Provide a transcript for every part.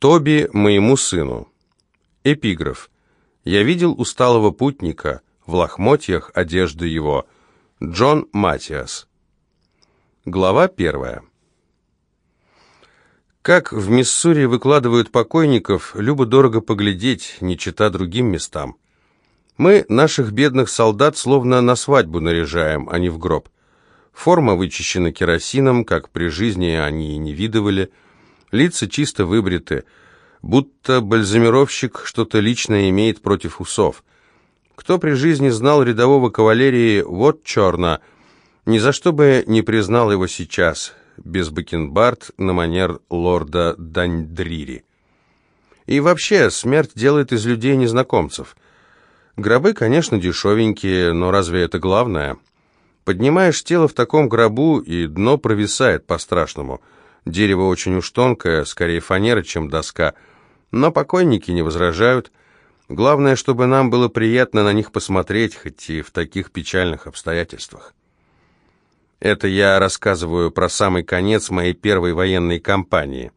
Тоби моему сыну. Эпиграф. Я видел усталого путника, в лохмотьях одежды его. Джон Матиас. Глава первая. Как в Миссури выкладывают покойников, любо-дорого поглядеть, не чита другим местам. Мы наших бедных солдат словно на свадьбу наряжаем, а не в гроб. Форма вычищена керосином, как при жизни они и не видывали. Лица чисто выбриты, будто бальзамировщик что-то личное имеет против усов. Кто при жизни знал рядового кавалерии вот черно, ни за что бы не признал его сейчас, без бакенбард на манер лорда Даньдрири. И вообще, смерть делает из людей незнакомцев. Гробы, конечно, дешевенькие, но разве это главное? Поднимаешь тело в таком гробу, и дно провисает по-страшному. Дерево очень уж тонкое, скорее фанера, чем доска. Но покойники не возражают. Главное, чтобы нам было приятно на них посмотреть, хоть и в таких печальных обстоятельствах. Это я рассказываю про самый конец моей первой военной кампании.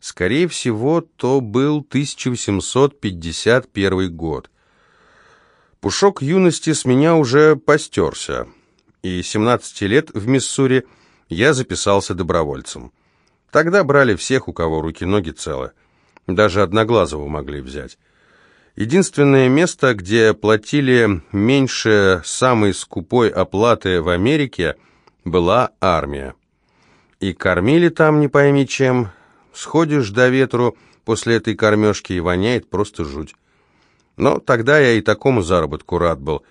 Скорее всего, то был 1851 год. Пушок юности с меня уже постерся, и 17 лет в Миссури я записался добровольцем. Тогда брали всех, у кого руки-ноги целы. Даже Одноглазого могли взять. Единственное место, где платили меньше самой скупой оплаты в Америке – была армия. И кормили там не пойми чем. Сходишь до ветру после этой кормежки и воняет просто жуть. Но тогда я и такому заработку рад был,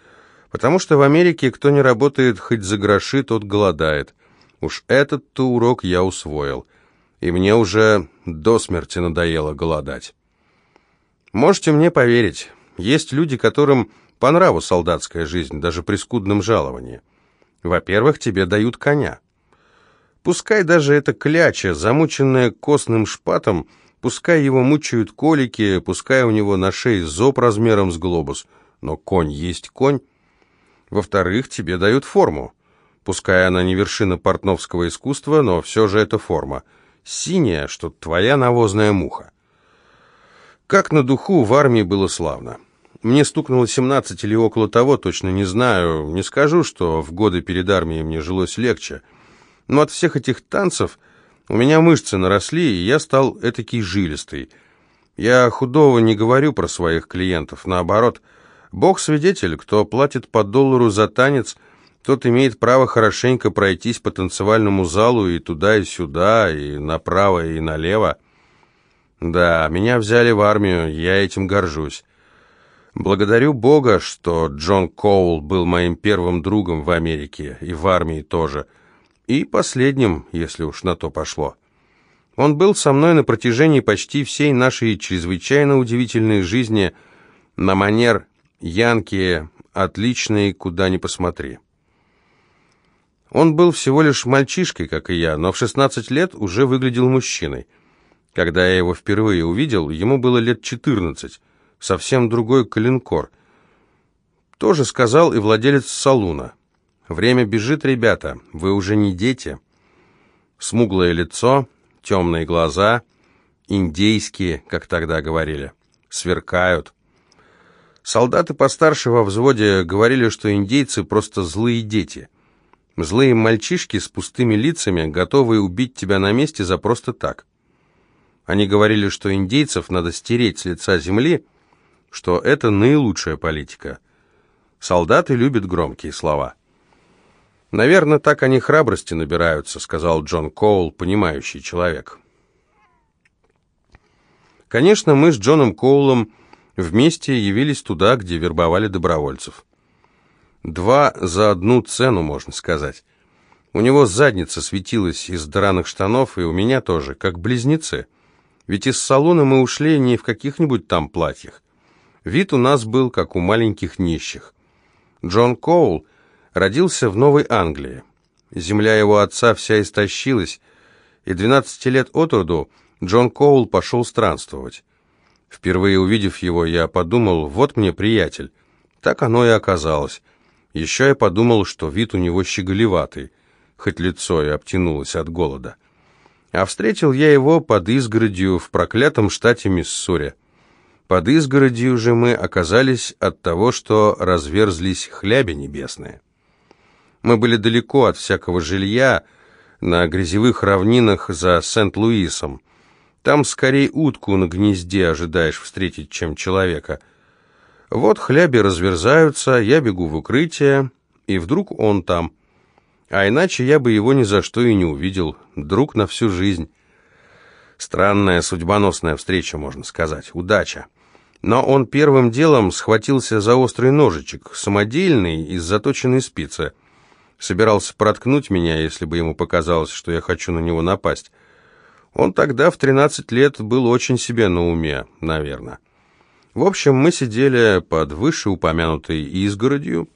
потому что в Америке кто не работает хоть за гроши, тот голодает. Уж этот-то урок я усвоил, и мне уже до смерти надоело голодать. Можете мне поверить, есть люди, которым по нраву солдатская жизнь, даже при скудном жаловании. Во-первых, тебе дают коня. Пускай даже это кляча, замученная костным шпатом, пускай его мучают колики, пускай у него на шее зоб размером с глобус, но конь есть конь. Во-вторых, тебе дают форму. Пускай она не вершина портновского искусства, но все же это форма. Синяя, что твоя навозная муха. Как на духу в армии было славно. Мне стукнуло 17 или около того, точно не знаю. Не скажу, что в годы перед армией мне жилось легче. Но от всех этих танцев у меня мышцы наросли, и я стал этакий жилистый. Я худого не говорю про своих клиентов, наоборот. Бог свидетель, кто платит по доллару за танец, тот имеет право хорошенько пройтись по танцевальному залу и туда, и сюда, и направо, и налево. Да, меня взяли в армию, я этим горжусь. Благодарю Бога, что Джон Коул был моим первым другом в Америке и в армии тоже, и последним, если уж на то пошло. Он был со мной на протяжении почти всей нашей чрезвычайно удивительной жизни на манер Янки, отличный, куда ни посмотри. Он был всего лишь мальчишкой, как и я, но в 16 лет уже выглядел мужчиной. Когда я его впервые увидел, ему было лет 14, совсем другой калинкор. Тоже сказал и владелец салуна. «Время бежит, ребята, вы уже не дети». Смуглое лицо, темные глаза, индейские, как тогда говорили, сверкают. Солдаты постарше во взводе говорили, что индейцы просто злые дети. Злые мальчишки с пустыми лицами, готовые убить тебя на месте за просто так. Они говорили, что индейцев надо стереть с лица земли, что это наилучшая политика. Солдаты любят громкие слова. «Наверное, так они храбрости набираются», — сказал Джон Коул, понимающий человек. Конечно, мы с Джоном Коулом вместе явились туда, где вербовали добровольцев. Два за одну цену, можно сказать. У него задница светилась из драных штанов, и у меня тоже, как близнецы. Ведь из салона мы ушли не в каких-нибудь там платьях. Вид у нас был, как у маленьких нищих. Джон Коул родился в Новой Англии. Земля его отца вся истощилась, и 12 лет от роду Джон Коул пошел странствовать. Впервые увидев его, я подумал, вот мне приятель. Так оно и оказалось. Еще я подумал, что вид у него щеголеватый, хоть лицо и обтянулось от голода. А встретил я его под изгородью в проклятом штате Миссури. Под изгородью же мы оказались от того, что разверзлись хляби небесные. Мы были далеко от всякого жилья, на грязевых равнинах за Сент-Луисом. Там скорее утку на гнезде ожидаешь встретить, чем человека. Вот хляби разверзаются, я бегу в укрытие, и вдруг он там. А иначе я бы его ни за что и не увидел. Друг на всю жизнь. Странная судьбоносная встреча, можно сказать. Удача. Но он первым делом схватился за острый ножичек, самодельный, из заточенной спицы. Собирался проткнуть меня, если бы ему показалось, что я хочу на него напасть. Он тогда в 13 лет был очень себе на уме, наверное. В общем, мы сидели под вышеупомянутой изгородью,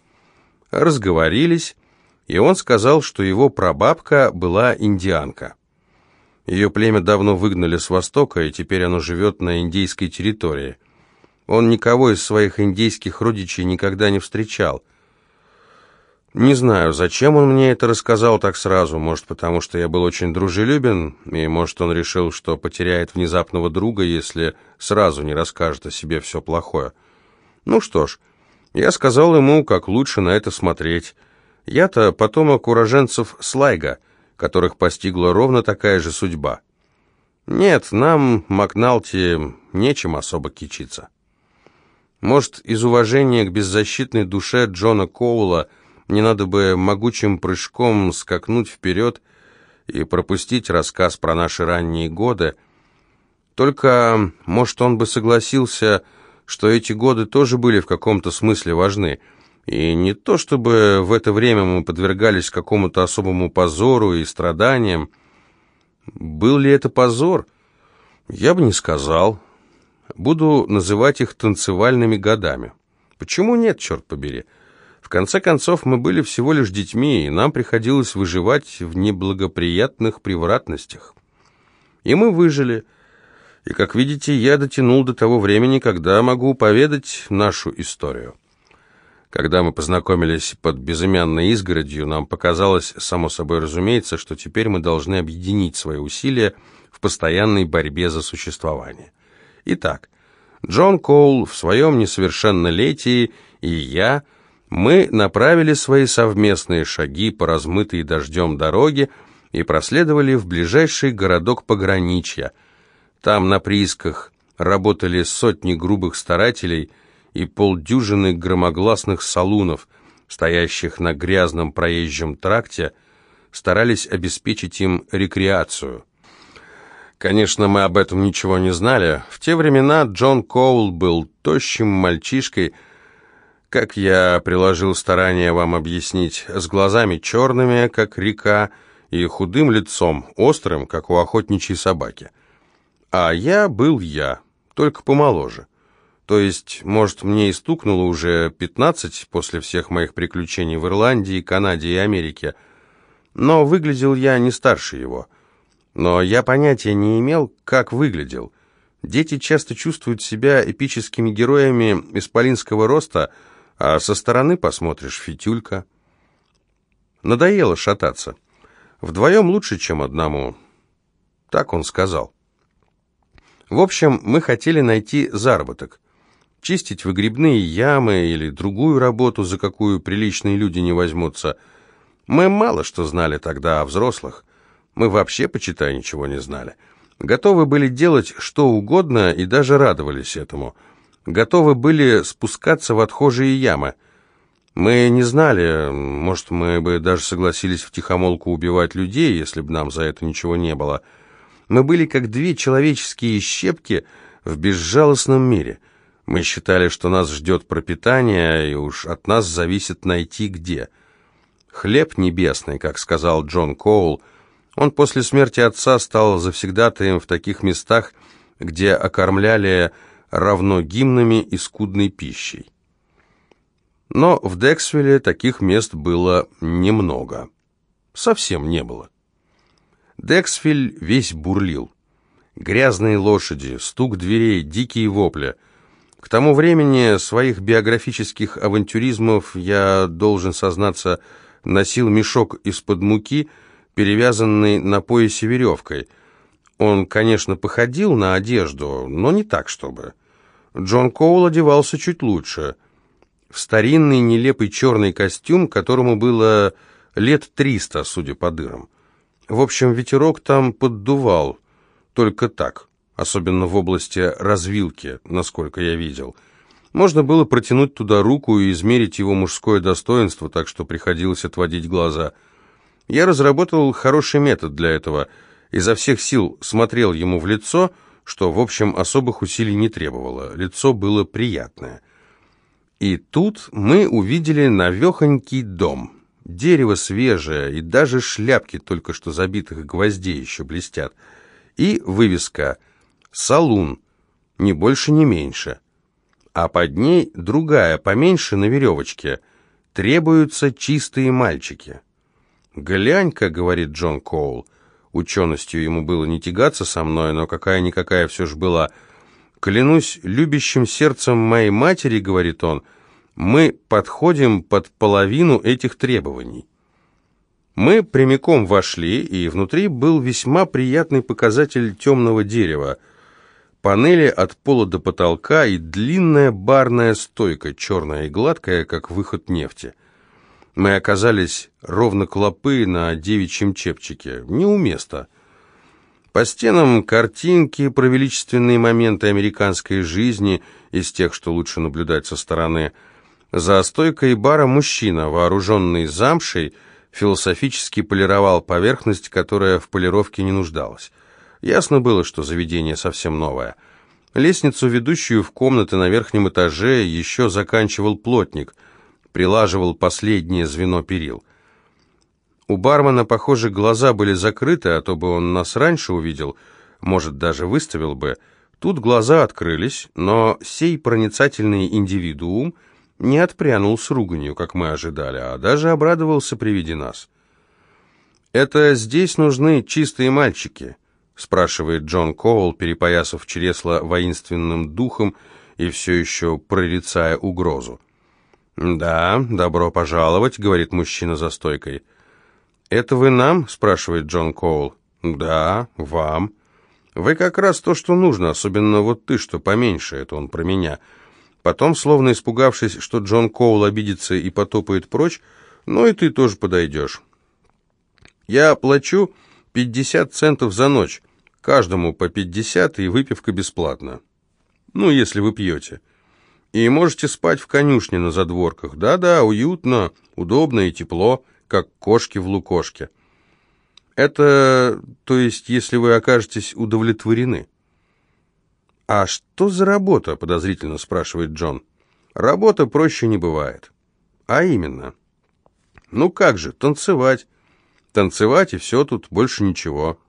разговорились, и он сказал, что его прабабка была индианка. Ее племя давно выгнали с востока, и теперь оно живет на индейской территории. Он никого из своих индейских родичей никогда не встречал. Не знаю, зачем он мне это рассказал так сразу, может, потому что я был очень дружелюбен, и, может, он решил, что потеряет внезапного друга, если сразу не расскажет о себе все плохое. Ну что ж, я сказал ему, как лучше на это смотреть. Я-то потомок уроженцев Слайга, которых постигла ровно такая же судьба. Нет, нам, Макналти, нечем особо кичиться. Может, из уважения к беззащитной душе Джона Коула – мне надо бы могучим прыжком скакнуть вперед и пропустить рассказ про наши ранние годы. Только, может, он бы согласился, что эти годы тоже были в каком-то смысле важны. И не то, чтобы в это время мы подвергались какому-то особому позору и страданиям. Был ли это позор? Я бы не сказал. Буду называть их танцевальными годами. Почему нет, черт побери? Конце концов, мы были всего лишь детьми, и нам приходилось выживать в неблагоприятных превратностях. И мы выжили. И, как видите, я дотянул до того времени, когда могу поведать нашу историю. Когда мы познакомились под безымянной изгородью, нам показалось, само собой разумеется, что теперь мы должны объединить свои усилия в постоянной борьбе за существование. Итак, Джон Коул в своем несовершеннолетии и я – мы направили свои совместные шаги по размытой дождем дороге и проследовали в ближайший городок пограничья. Там на приисках работали сотни грубых старателей и полдюжины громогласных салунов, стоящих на грязном проезжем тракте, старались обеспечить им рекреацию. Конечно, мы об этом ничего не знали. В те времена Джон Коул был тощим мальчишкой, как я приложил старание вам объяснить, с глазами черными, как река, и худым лицом, острым, как у охотничьей собаки. А я был я, только помоложе. То есть, может, мне и стукнуло уже пятнадцать после всех моих приключений в Ирландии, Канаде и Америке, но выглядел я не старше его. Но я понятия не имел, как выглядел. Дети часто чувствуют себя эпическими героями исполинского роста – а со стороны посмотришь фитюлька. Надоело шататься. Вдвоем лучше, чем одному. Так он сказал. В общем, мы хотели найти заработок. Чистить выгребные ямы или другую работу, за какую приличные люди не возьмутся. Мы мало что знали тогда о взрослых. Мы вообще, почитай, ничего не знали. Готовы были делать что угодно и даже радовались этому – готовы были спускаться в отхожие ямы. Мы не знали, может, мы бы даже согласились втихомолку убивать людей, если бы нам за это ничего не было. Мы были как две человеческие щепки в безжалостном мире. Мы считали, что нас ждет пропитание, и уж от нас зависит найти где. «Хлеб небесный», как сказал Джон Коул, он после смерти отца стал завсегдатаем в таких местах, где окормляли равно гимнами и скудной пищей. Но в Дексвилле таких мест было немного. Совсем не было. Дексвиль весь бурлил. Грязные лошади, стук дверей, дикие вопли. К тому времени своих биографических авантюризмов я, должен сознаться, носил мешок из-под муки, перевязанный на поясе веревкой – Он, конечно, походил на одежду, но не так, чтобы. Джон Коул одевался чуть лучше. В старинный нелепый черный костюм, которому было лет триста, судя по дырам. В общем, ветерок там поддувал, только так, особенно в области развилки, насколько я видел. Можно было протянуть туда руку и измерить его мужское достоинство, так что приходилось отводить глаза. Я разработал хороший метод для этого, изо всех сил смотрел ему в лицо, что, в общем, особых усилий не требовало, лицо было приятное. И тут мы увидели навехонький дом. Дерево свежее, и даже шляпки только что забитых гвоздей еще блестят. И вывеска «Салун», ни больше, ни меньше. А под ней другая, поменьше, на веревочке. «Требуются чистые мальчики». «Глянь-ка», — говорит Джон Коул, ученостью ему было не тягаться со мной, но какая-никакая все же была. «Клянусь любящим сердцем моей матери», — говорит он, — мы подходим под половину этих требований. Мы прямиком вошли, и внутри был весьма приятный показатель темного дерева. Панели от пола до потолка и длинная барная стойка, черная и гладкая, как выход нефти. Мы оказались ровно клопы на девичьем чепчике, не у места. По стенам картинки про величественные моменты американской жизни, из тех, что лучше наблюдать со стороны – за стойкой бара мужчина, вооруженный замшей, философически полировал поверхность, которая в полировке не нуждалась. Ясно было, что заведение совсем новое. Лестницу, ведущую в комнаты на верхнем этаже, еще заканчивал плотник, прилаживал последнее звено перил. У бармена, похоже, глаза были закрыты, а то бы он нас раньше увидел, может, даже выставил бы. Тут глаза открылись, но сей проницательный индивидуум – не отпрянул с руганью, как мы ожидали, а даже обрадовался при виде нас. «Это здесь нужны чистые мальчики», — спрашивает Джон Коул, перепоясав чресло воинственным духом и все еще прорицая угрозу. «Да, добро пожаловать», — говорит мужчина за стойкой. «Это вы нам?» — спрашивает Джон Коул. «Да, вам. Вы как раз то, что нужно, особенно вот ты, что поменьше, это он про меня». Потом, словно испугавшись, что Джон Коул обидится и потопает прочь, ну и ты тоже подойдешь. Я плачу 50 центов за ночь, каждому по 50 и выпивка бесплатно. Ну, если вы пьете. И можете спать в конюшне на задворках. Да-да, уютно, удобно и тепло, как кошки в лукошке. Это, то есть, если вы окажетесь удовлетворены. «А что за работа?» – подозрительно спрашивает Джон. «Работа проще не бывает». «А именно?» «Ну как же, танцевать. Танцевать и все тут, больше ничего».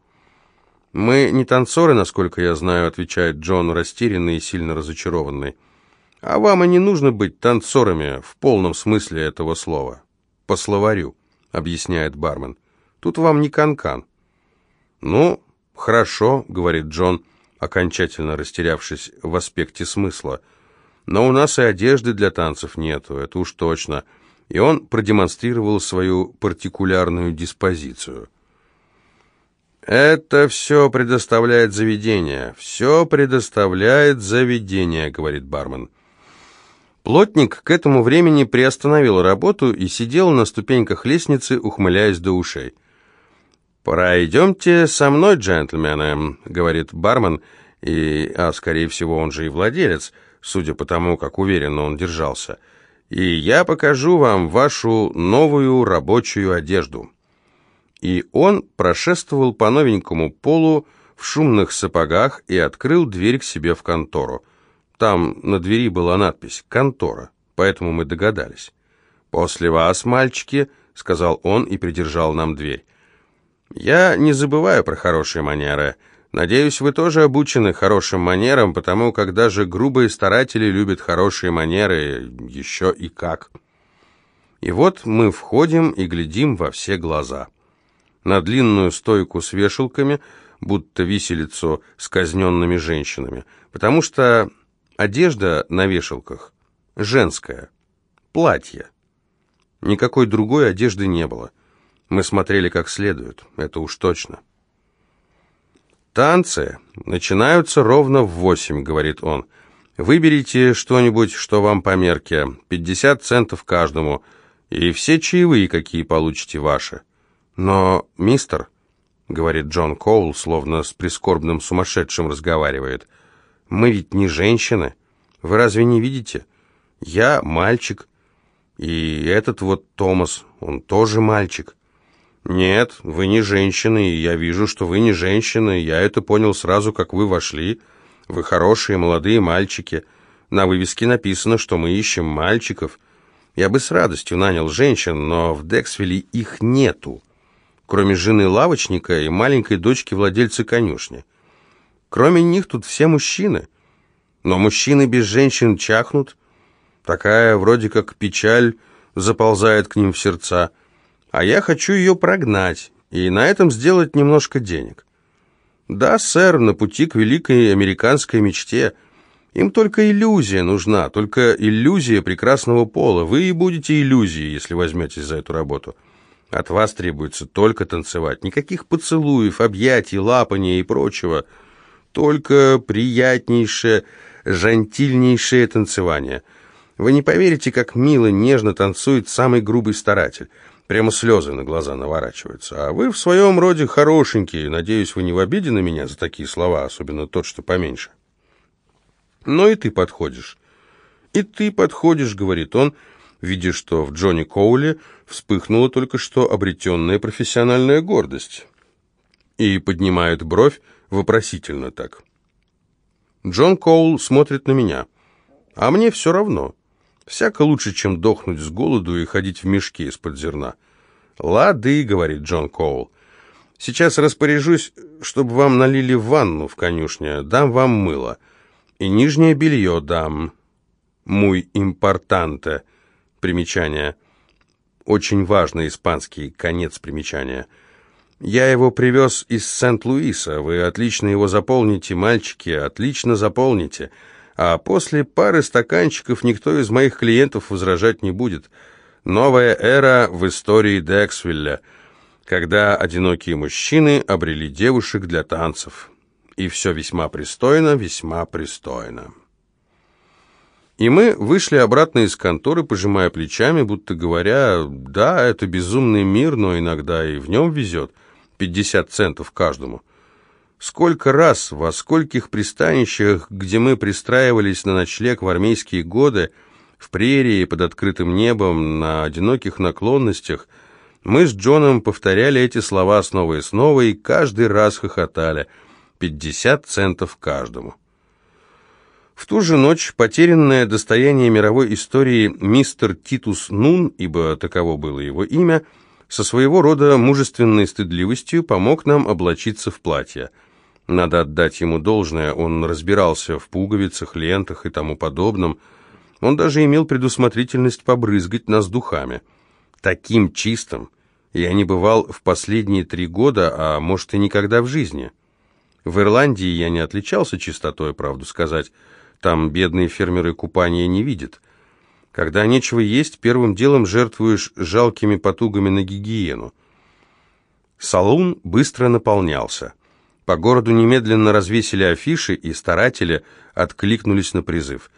«Мы не танцоры, насколько я знаю», — отвечает Джон, растерянный и сильно разочарованный. «А вам и не нужно быть танцорами в полном смысле этого слова. По словарю», — объясняет бармен. «Тут вам не канкан». -кан. «Ну, хорошо», — говорит Джон, — окончательно растерявшись в аспекте смысла. «Но у нас и одежды для танцев нету, это уж точно». И он продемонстрировал свою партикулярную диспозицию. «Это все предоставляет заведение. Все предоставляет заведение», — говорит бармен. Плотник к этому времени приостановил работу и сидел на ступеньках лестницы, ухмыляясь до ушей. «Пройдемте со мной, джентльмены», — говорит бармен, и, а, скорее всего, он же и владелец, судя по тому, как уверенно он держался. «И я покажу вам вашу новую рабочую одежду». И он прошествовал по новенькому полу в шумных сапогах и открыл дверь к себе в контору. Там на двери была надпись «Контора», поэтому мы догадались. «После вас, мальчики», — сказал он и придержал нам дверь. Я не забываю про хорошие манеры. Надеюсь, вы тоже обучены хорошим манерам, потому как даже грубые старатели любят хорошие манеры, еще и как. И вот мы входим и глядим во все глаза. На длинную стойку с вешалками, будто виселицу с казненными женщинами, потому что одежда на вешалках женская, платье. Никакой другой одежды не было. Мы смотрели как следует, это уж точно. «Танцы начинаются ровно в восемь», — говорит он. «Выберите что-нибудь, что вам по мерке. Пятьдесят центов каждому. И все чаевые, какие получите, ваши». «Но, мистер», — говорит Джон Коул, словно с прискорбным сумасшедшим разговаривает, «мы ведь не женщины. Вы разве не видите? Я мальчик, и этот вот Томас, он тоже мальчик». «Нет, вы не женщина, и я вижу, что вы не женщина. Я это понял сразу, как вы вошли. Вы хорошие молодые мальчики. На вывеске написано, что мы ищем мальчиков. Я бы с радостью нанял женщин, но в Дексвилле их нету, кроме жены лавочника и маленькой дочки владельца конюшни. Кроме них тут все мужчины. Но мужчины без женщин чахнут. Такая вроде как печаль заползает к ним в сердца» а я хочу ее прогнать и на этом сделать немножко денег. Да, сэр, на пути к великой американской мечте. Им только иллюзия нужна, только иллюзия прекрасного пола. Вы и будете иллюзией, если возьметесь за эту работу. От вас требуется только танцевать. Никаких поцелуев, объятий, лапания и прочего. Только приятнейшее, жантильнейшее танцевание. Вы не поверите, как мило, нежно танцует самый грубый старатель. Прямо слезы на глаза наворачиваются. А вы в своем роде хорошенькие. Надеюсь, вы не в обиде на меня за такие слова, особенно тот, что поменьше. Но и ты подходишь. И ты подходишь, говорит он, видя, что в Джонни Коуле вспыхнула только что обретенная профессиональная гордость. И поднимает бровь вопросительно так. Джон Коул смотрит на меня. А мне все равно. Всяко лучше, чем дохнуть с голоду и ходить в мешке из-под зерна. «Лады», — говорит Джон Коул. «Сейчас распоряжусь, чтобы вам налили ванну в конюшне, дам вам мыло. И нижнее белье дам. Муй импортанте». Примечание. Очень важный испанский конец примечания. «Я его привез из Сент-Луиса. Вы отлично его заполните, мальчики, отлично заполните» а после пары стаканчиков никто из моих клиентов возражать не будет. Новая эра в истории Дексвилля, когда одинокие мужчины обрели девушек для танцев. И все весьма пристойно, весьма пристойно. И мы вышли обратно из конторы, пожимая плечами, будто говоря, да, это безумный мир, но иногда и в нем везет. 50 центов каждому. Сколько раз, во скольких пристанищах, где мы пристраивались на ночлег в армейские годы, в прерии, под открытым небом, на одиноких наклонностях, мы с Джоном повторяли эти слова снова и снова, и каждый раз хохотали. Пятьдесят центов каждому. В ту же ночь потерянное достояние мировой истории мистер Титус Нун, ибо таково было его имя, со своего рода мужественной стыдливостью помог нам облачиться в платье – надо отдать ему должное, он разбирался в пуговицах, лентах и тому подобном. Он даже имел предусмотрительность побрызгать нас духами. Таким чистым я не бывал в последние три года, а может и никогда в жизни. В Ирландии я не отличался чистотой, правду сказать. Там бедные фермеры купания не видят. Когда нечего есть, первым делом жертвуешь жалкими потугами на гигиену. Салун быстро наполнялся. По городу немедленно развесили афиши, и старатели откликнулись на призыв.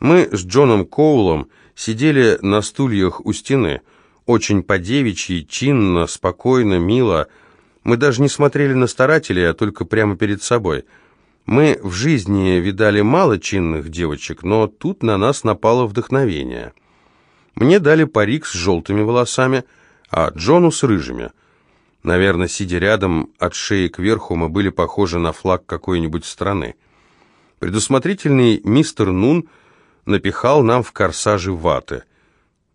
Мы с Джоном Коулом сидели на стульях у стены, очень по-девичьи, чинно, спокойно, мило. Мы даже не смотрели на старателей, а только прямо перед собой. Мы в жизни видали мало чинных девочек, но тут на нас напало вдохновение. Мне дали парик с желтыми волосами, а Джону с рыжими – Наверное, сидя рядом, от шеи кверху мы были похожи на флаг какой-нибудь страны. Предусмотрительный мистер Нун напихал нам в корсаже ваты.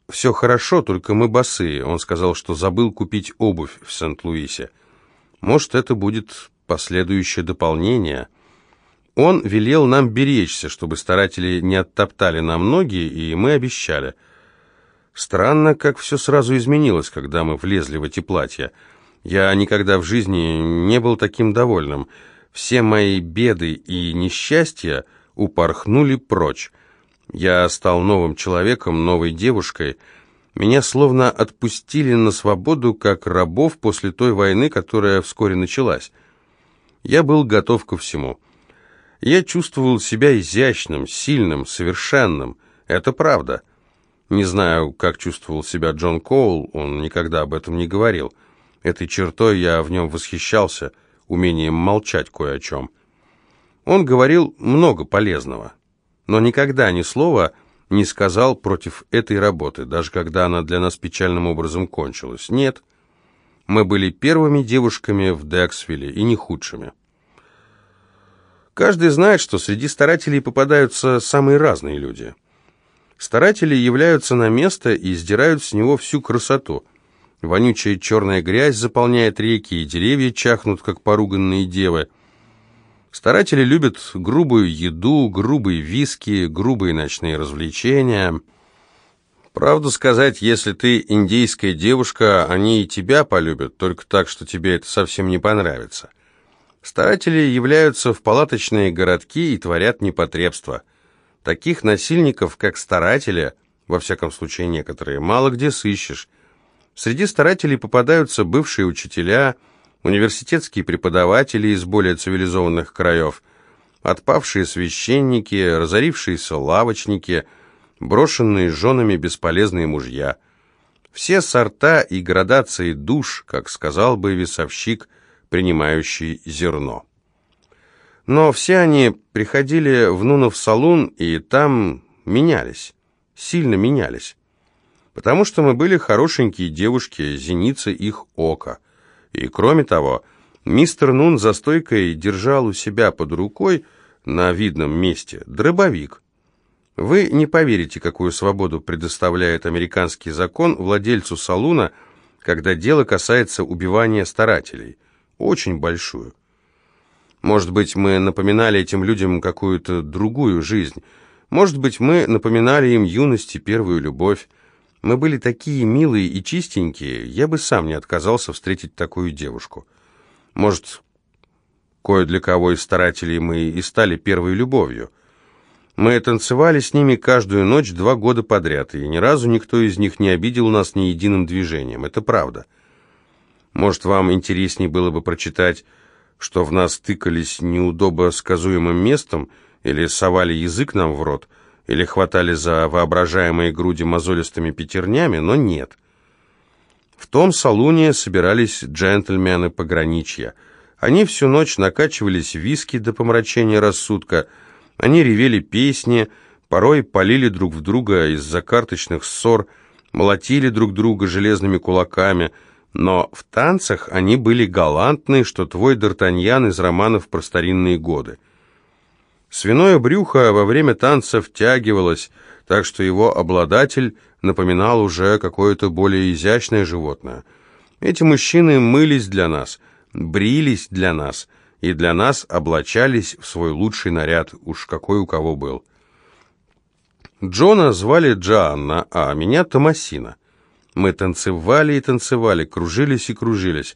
«Все хорошо, только мы босые», — он сказал, что забыл купить обувь в Сент-Луисе. «Может, это будет последующее дополнение». Он велел нам беречься, чтобы старатели не оттоптали нам ноги, и мы обещали. Странно, как все сразу изменилось, когда мы влезли в эти платья — я никогда в жизни не был таким довольным. Все мои беды и несчастья упорхнули прочь. Я стал новым человеком, новой девушкой. Меня словно отпустили на свободу, как рабов после той войны, которая вскоре началась. Я был готов ко всему. Я чувствовал себя изящным, сильным, совершенным. Это правда. Не знаю, как чувствовал себя Джон Коул, он никогда об этом не говорил. Этой чертой я в нем восхищался, умением молчать кое о чем. Он говорил много полезного, но никогда ни слова не сказал против этой работы, даже когда она для нас печальным образом кончилась. Нет, мы были первыми девушками в Дексвилле и не худшими. Каждый знает, что среди старателей попадаются самые разные люди. Старатели являются на место и сдирают с него всю красоту. Вонючая черная грязь заполняет реки, и деревья чахнут, как поруганные девы. Старатели любят грубую еду, грубые виски, грубые ночные развлечения. Правду сказать, если ты индейская девушка, они и тебя полюбят, только так, что тебе это совсем не понравится. Старатели являются в палаточные городки и творят непотребство. Таких насильников, как старатели, во всяком случае некоторые, мало где сыщешь. Среди старателей попадаются бывшие учителя, университетские преподаватели из более цивилизованных краев, отпавшие священники, разорившиеся лавочники, брошенные женами бесполезные мужья. Все сорта и градации душ, как сказал бы весовщик, принимающий зерно. Но все они приходили в Нунов салун и там менялись, сильно менялись потому что мы были хорошенькие девушки, зеницы их ока. И кроме того, мистер Нун за стойкой держал у себя под рукой на видном месте дробовик. Вы не поверите, какую свободу предоставляет американский закон владельцу салуна, когда дело касается убивания старателей. Очень большую. Может быть, мы напоминали этим людям какую-то другую жизнь. Может быть, мы напоминали им юность и первую любовь. Мы были такие милые и чистенькие, я бы сам не отказался встретить такую девушку. Может, кое для кого из старателей мы и стали первой любовью. Мы танцевали с ними каждую ночь два года подряд, и ни разу никто из них не обидел нас ни единым движением. Это правда. Может, вам интереснее было бы прочитать, что в нас тыкались неудобо сказуемым местом или совали язык нам в рот – или хватали за воображаемые груди мозолистыми пятернями, но нет. В том салуне собирались джентльмены пограничья. Они всю ночь накачивались виски до помрачения рассудка, они ревели песни, порой полили друг в друга из-за карточных ссор, молотили друг друга железными кулаками, но в танцах они были галантны, что твой Д'Артаньян из романов про старинные годы. Свиное брюхо во время танца втягивалось, так что его обладатель напоминал уже какое-то более изящное животное. Эти мужчины мылись для нас, брились для нас, и для нас облачались в свой лучший наряд, уж какой у кого был. Джона звали Джоанна, а меня Томасина. Мы танцевали и танцевали, кружились и кружились.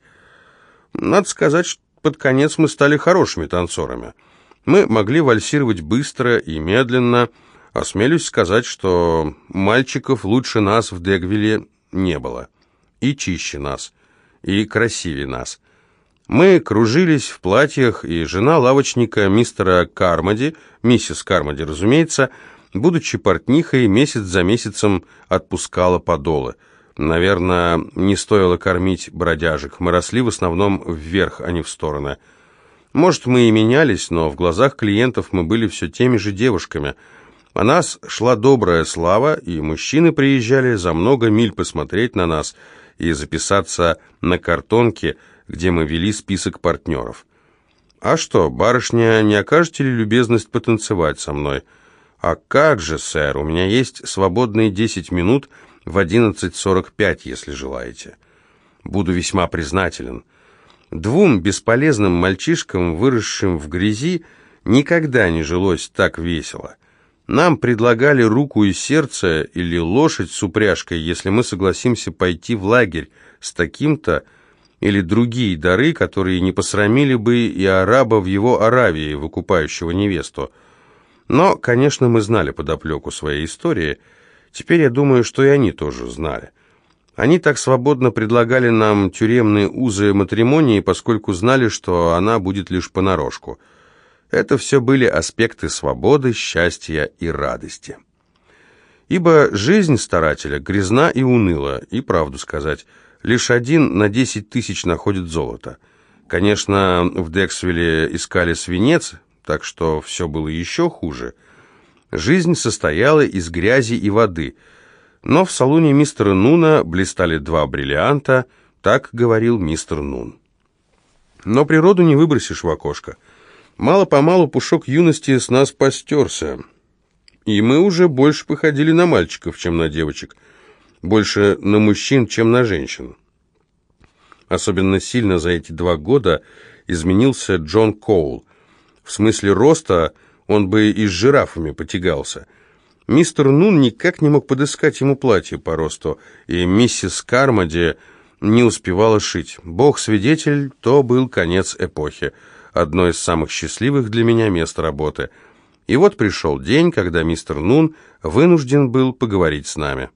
Надо сказать, что под конец мы стали хорошими танцорами. Мы могли вальсировать быстро и медленно. Осмелюсь сказать, что мальчиков лучше нас в Дегвилле не было. И чище нас, и красивее нас. Мы кружились в платьях, и жена лавочника мистера Кармоди, миссис Кармоди, разумеется, будучи портнихой, месяц за месяцем отпускала подолы. Наверное, не стоило кормить бродяжек. Мы росли в основном вверх, а не в стороны. Может, мы и менялись, но в глазах клиентов мы были все теми же девушками. О нас шла добрая слава, и мужчины приезжали за много миль посмотреть на нас и записаться на картонке, где мы вели список партнеров. «А что, барышня, не окажете ли любезность потанцевать со мной?» «А как же, сэр, у меня есть свободные десять минут в одиннадцать сорок пять, если желаете. Буду весьма признателен». Двум бесполезным мальчишкам, выросшим в грязи, никогда не жилось так весело. Нам предлагали руку и сердце или лошадь с упряжкой, если мы согласимся пойти в лагерь с таким-то или другие дары, которые не посрамили бы и араба в его Аравии, выкупающего невесту. Но, конечно, мы знали подоплеку своей истории. Теперь я думаю, что и они тоже знали. Они так свободно предлагали нам тюремные узы матримонии, поскольку знали, что она будет лишь понарошку. Это все были аспекты свободы, счастья и радости. Ибо жизнь старателя грязна и уныла, и правду сказать, лишь один на десять тысяч находит золото. Конечно, в Дексвилле искали свинец, так что все было еще хуже. Жизнь состояла из грязи и воды – но в салоне мистера Нуна блистали два бриллианта, так говорил мистер Нун. Но природу не выбросишь в окошко. Мало-помалу пушок юности с нас постерся, и мы уже больше походили на мальчиков, чем на девочек, больше на мужчин, чем на женщин. Особенно сильно за эти два года изменился Джон Коул. В смысле роста он бы и с жирафами потягался – Мистер Нун никак не мог подыскать ему платье по росту, и миссис Кармоди не успевала шить. Бог-свидетель, то был конец эпохи, одно из самых счастливых для меня мест работы. И вот пришел день, когда мистер Нун вынужден был поговорить с нами.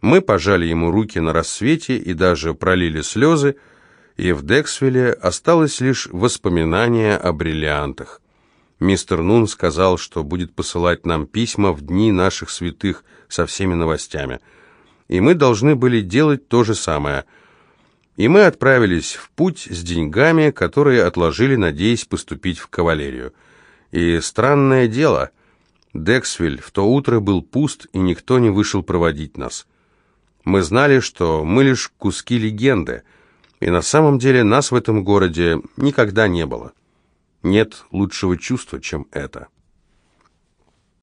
Мы пожали ему руки на рассвете и даже пролили слезы, и в Дексвилле осталось лишь воспоминание о бриллиантах. Мистер Нун сказал, что будет посылать нам письма в дни наших святых со всеми новостями. И мы должны были делать то же самое. И мы отправились в путь с деньгами, которые отложили, надеясь поступить в кавалерию. И странное дело, Дексвиль в то утро был пуст, и никто не вышел проводить нас. Мы знали, что мы лишь куски легенды, и на самом деле нас в этом городе никогда не было. Нет лучшего чувства, чем это.